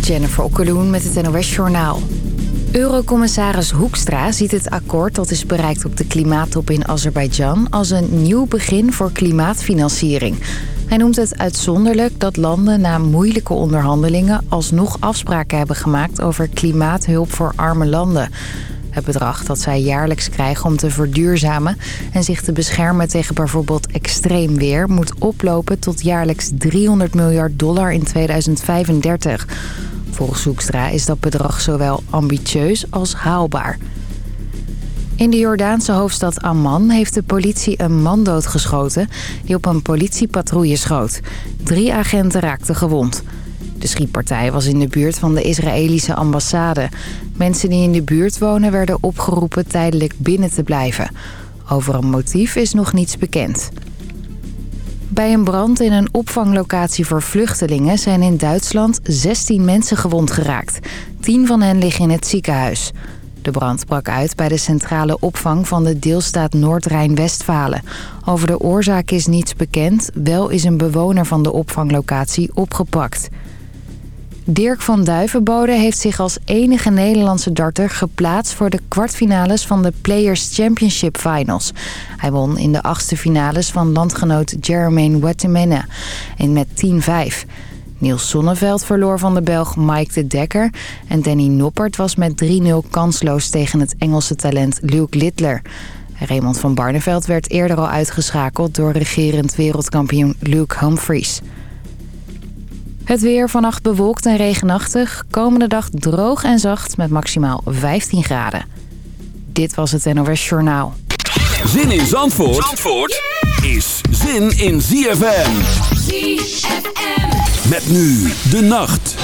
Jennifer Okkeloen met het NOS Journaal. Eurocommissaris Hoekstra ziet het akkoord dat is bereikt op de klimaattop in Azerbeidzjan... als een nieuw begin voor klimaatfinanciering. Hij noemt het uitzonderlijk dat landen na moeilijke onderhandelingen... alsnog afspraken hebben gemaakt over klimaathulp voor arme landen... Het bedrag dat zij jaarlijks krijgen om te verduurzamen... en zich te beschermen tegen bijvoorbeeld extreem weer... moet oplopen tot jaarlijks 300 miljard dollar in 2035. Volgens Hoekstra is dat bedrag zowel ambitieus als haalbaar. In de Jordaanse hoofdstad Amman heeft de politie een man doodgeschoten... die op een politiepatrouille schoot. Drie agenten raakten gewond... De schietpartij was in de buurt van de Israëlische ambassade. Mensen die in de buurt wonen werden opgeroepen tijdelijk binnen te blijven. Over een motief is nog niets bekend. Bij een brand in een opvanglocatie voor vluchtelingen zijn in Duitsland 16 mensen gewond geraakt. 10 van hen liggen in het ziekenhuis. De brand brak uit bij de centrale opvang van de deelstaat Noord-Rijn-Westfalen. Over de oorzaak is niets bekend. Wel is een bewoner van de opvanglocatie opgepakt. Dirk van Duivenbode heeft zich als enige Nederlandse darter geplaatst voor de kwartfinales van de Players Championship Finals. Hij won in de achtste finales van landgenoot Jermaine Wettemene en met 10-5. Niels Sonneveld verloor van de Belg Mike de Dekker en Danny Noppert was met 3-0 kansloos tegen het Engelse talent Luke Littler. Raymond van Barneveld werd eerder al uitgeschakeld door regerend wereldkampioen Luke Humphries. Het weer vannacht bewolkt en regenachtig. Komende dag droog en zacht met maximaal 15 graden. Dit was het NOS Journaal. Zin in Zandvoort, Zandvoort is zin in ZFM. ZFM. Met nu de nacht.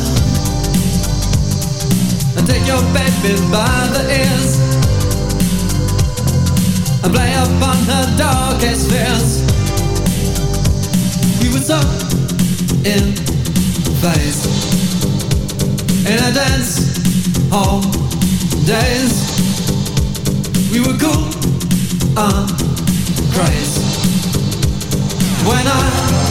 take your baby by the ears and play upon her darkest fears. We were so in phase in a dance hall days. We were cool on craze when I,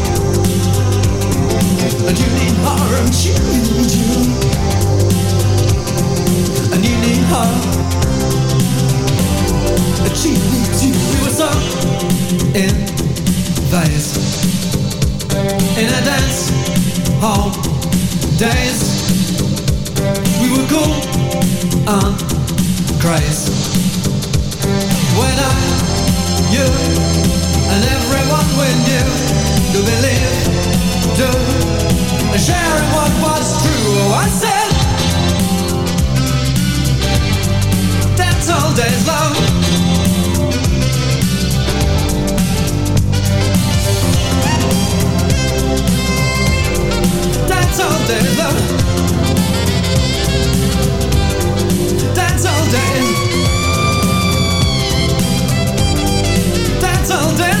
Judy Harm, Judy, Judy. And you need her. She needs you. We were sung in Vegas. In a dance hall days. We were cool crazy. When I, you, and everyone we knew to believe to sharing what was true. Oh, I said that's all days long. That's all days long. That's all days. That's all days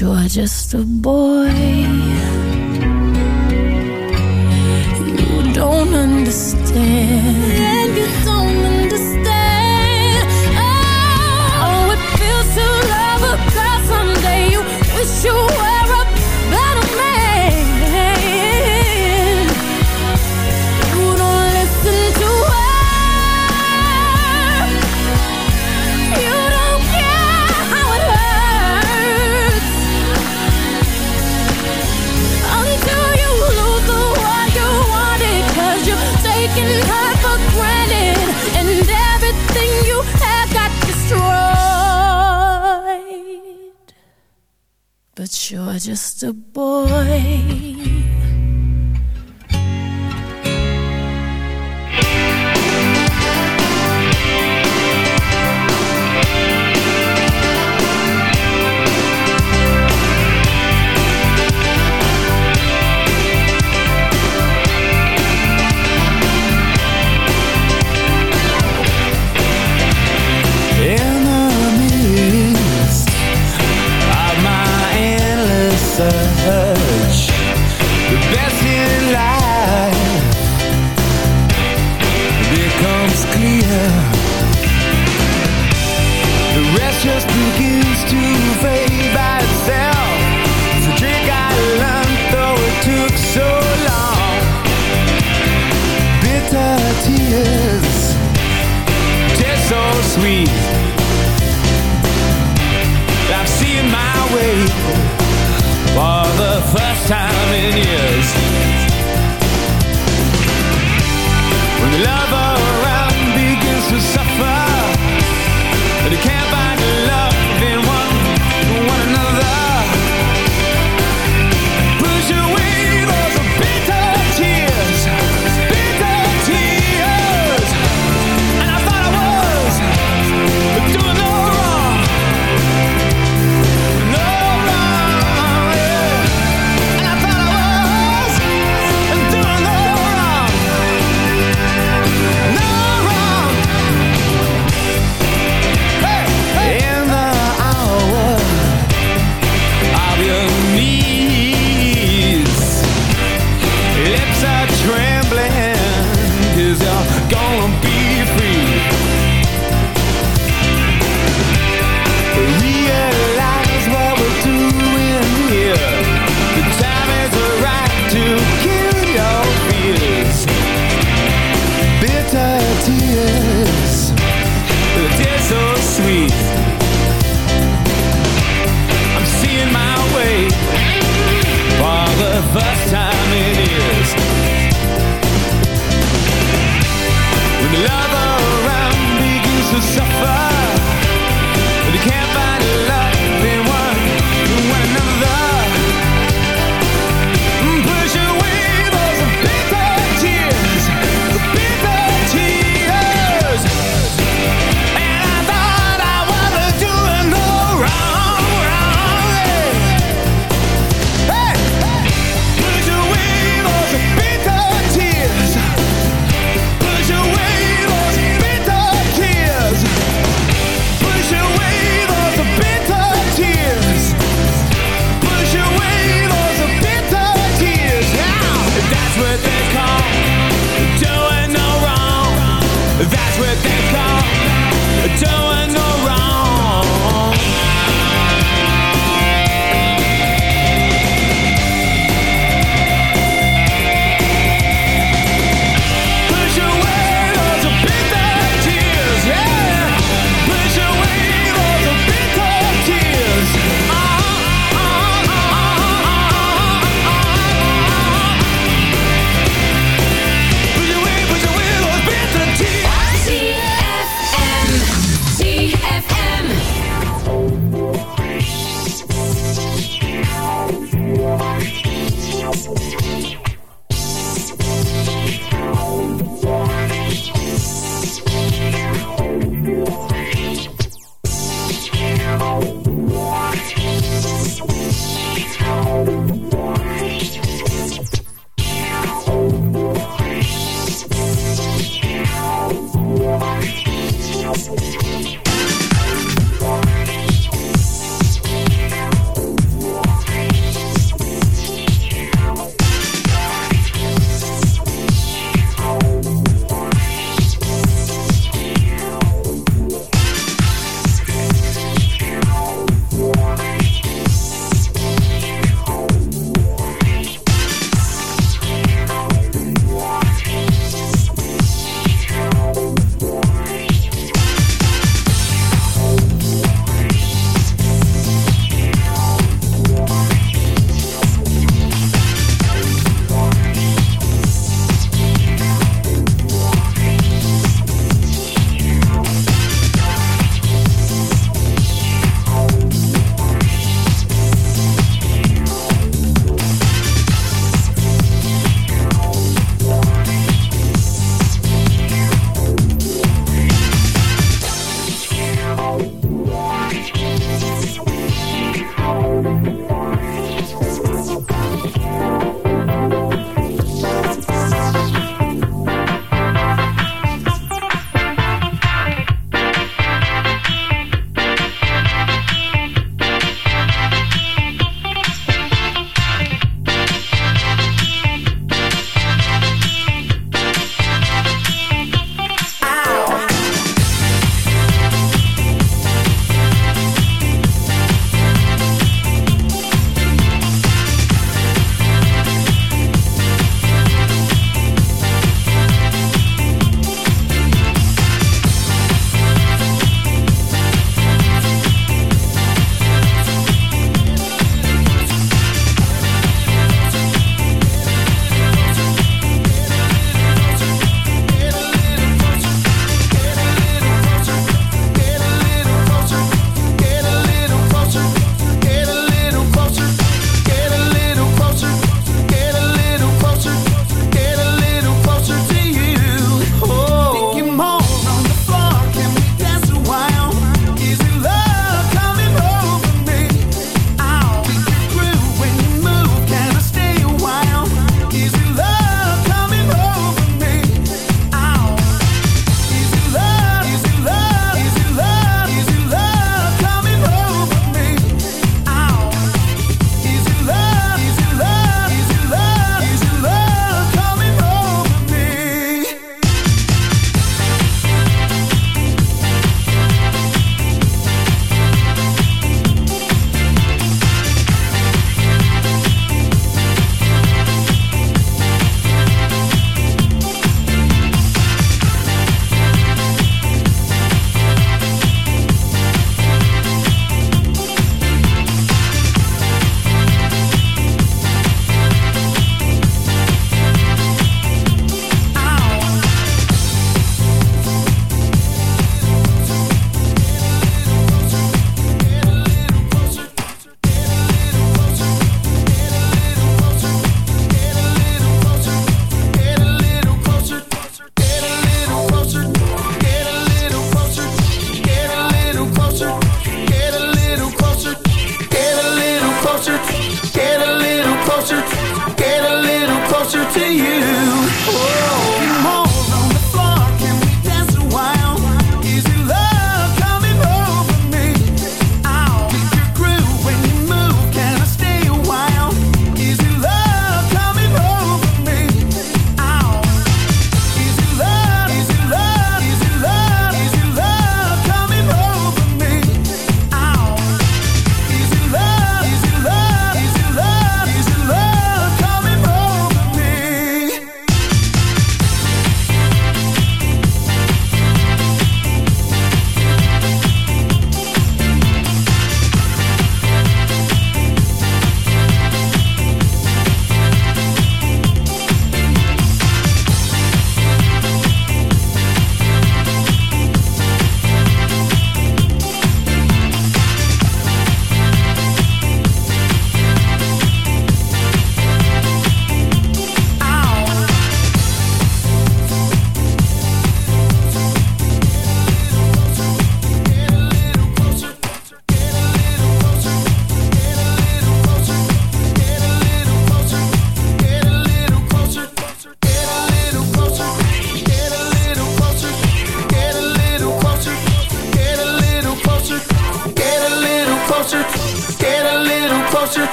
You're just a boy. You don't understand. just a boy.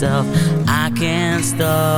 myself. I can't stop.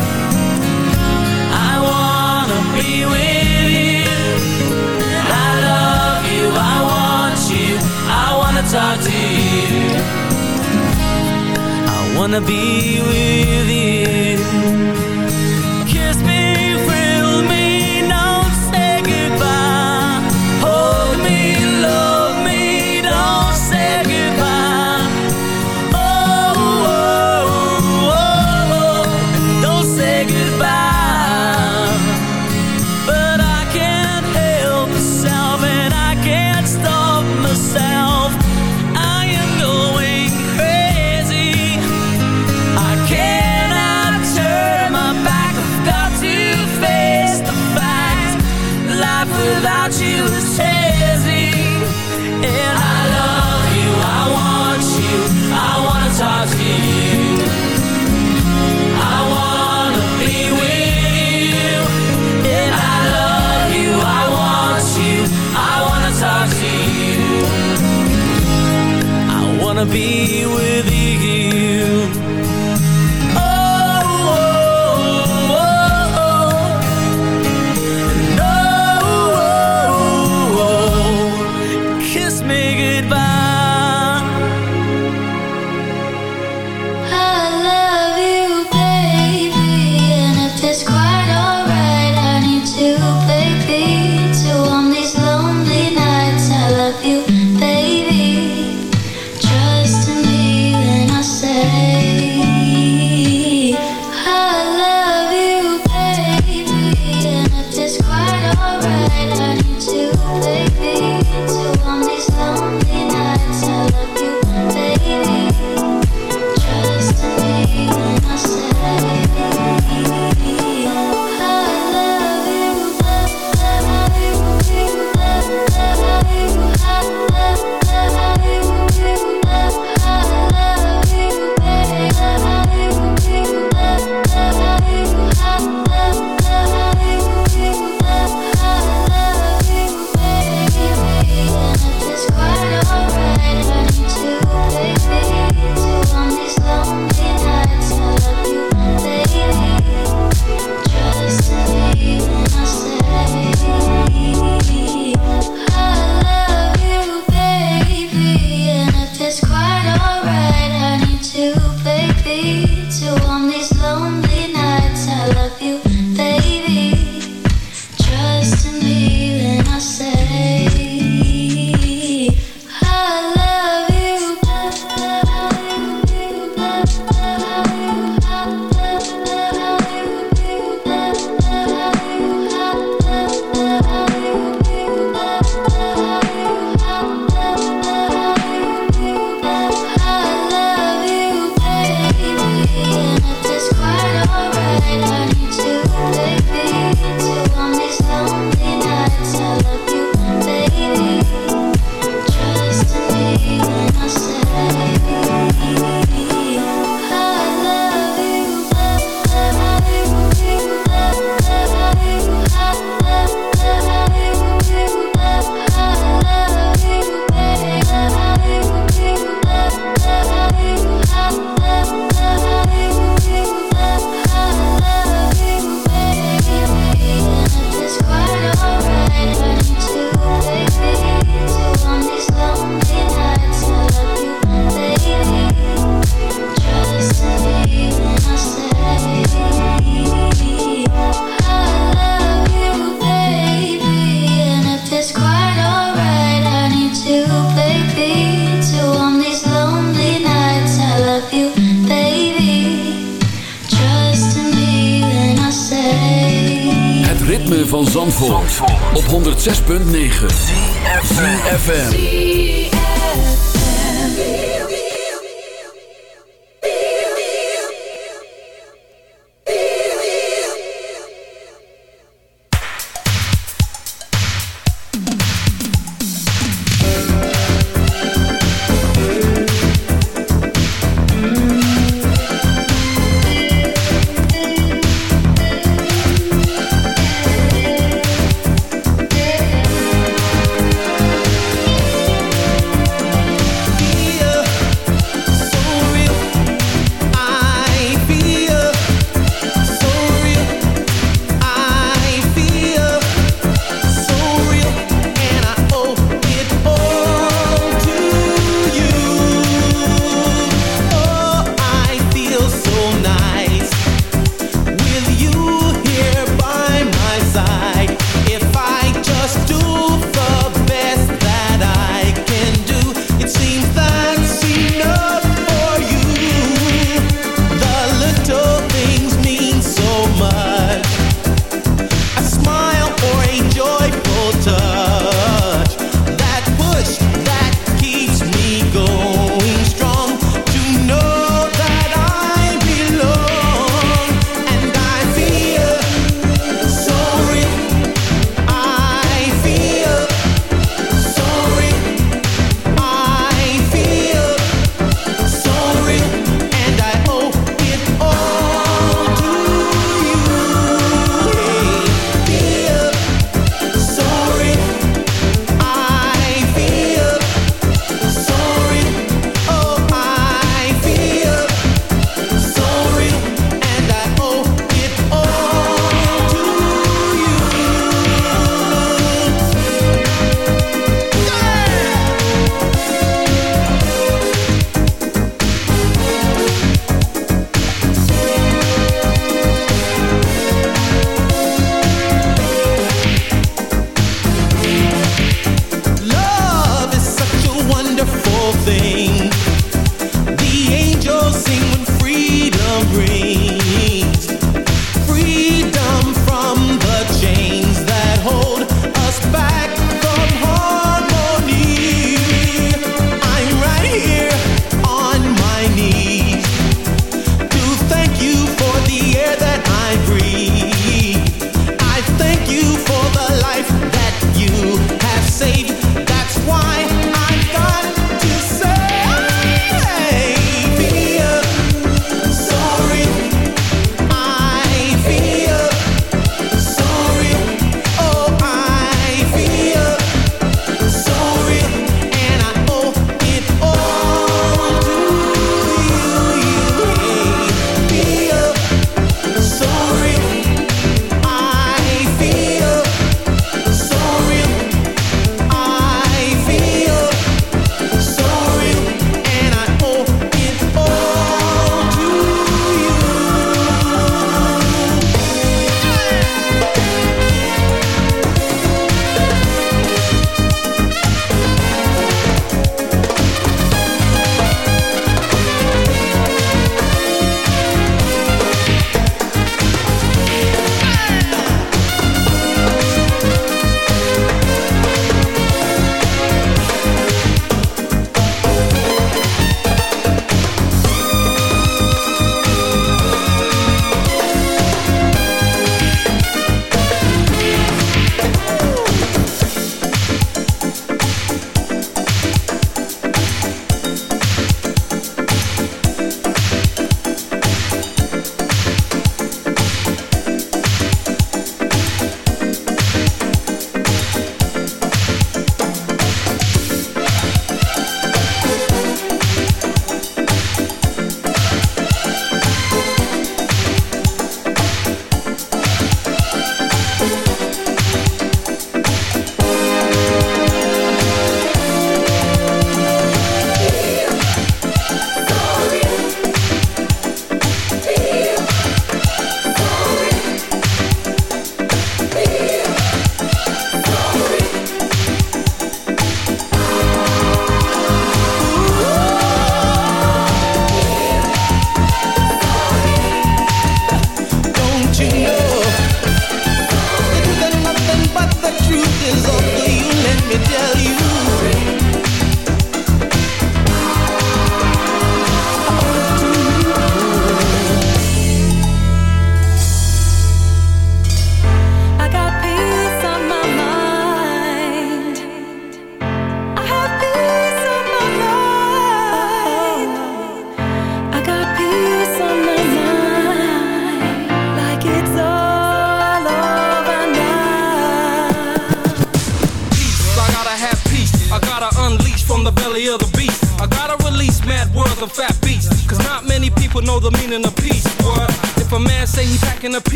wanna be with you. wanna be with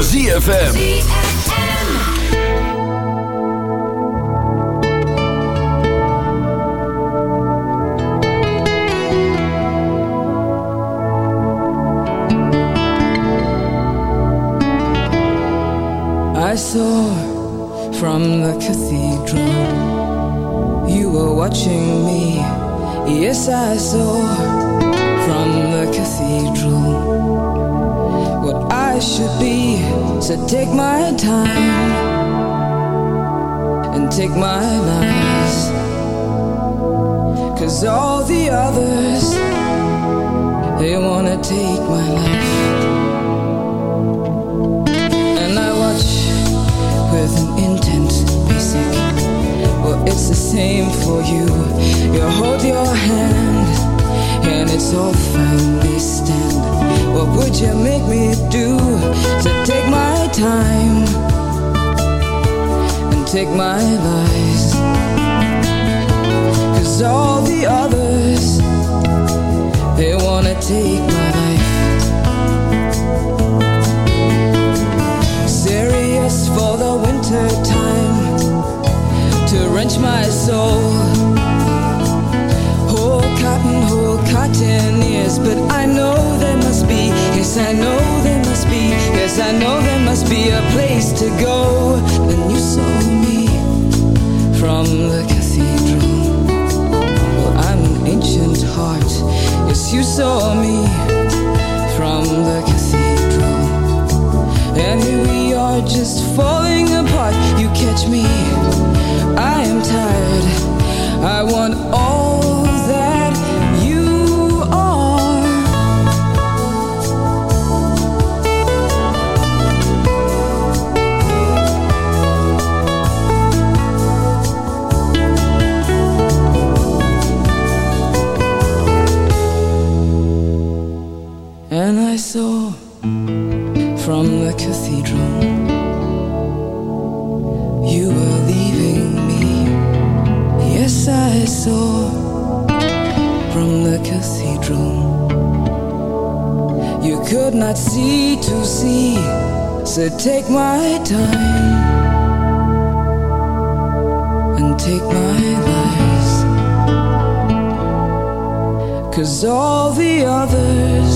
ZFM. take my life. from the cathedral. Well, I'm an ancient heart. Yes, you saw me from the cathedral. And here we are just falling apart. You catch me. I am tired. I want all. not sea to sea, so take my time and take my lies. Cause all the others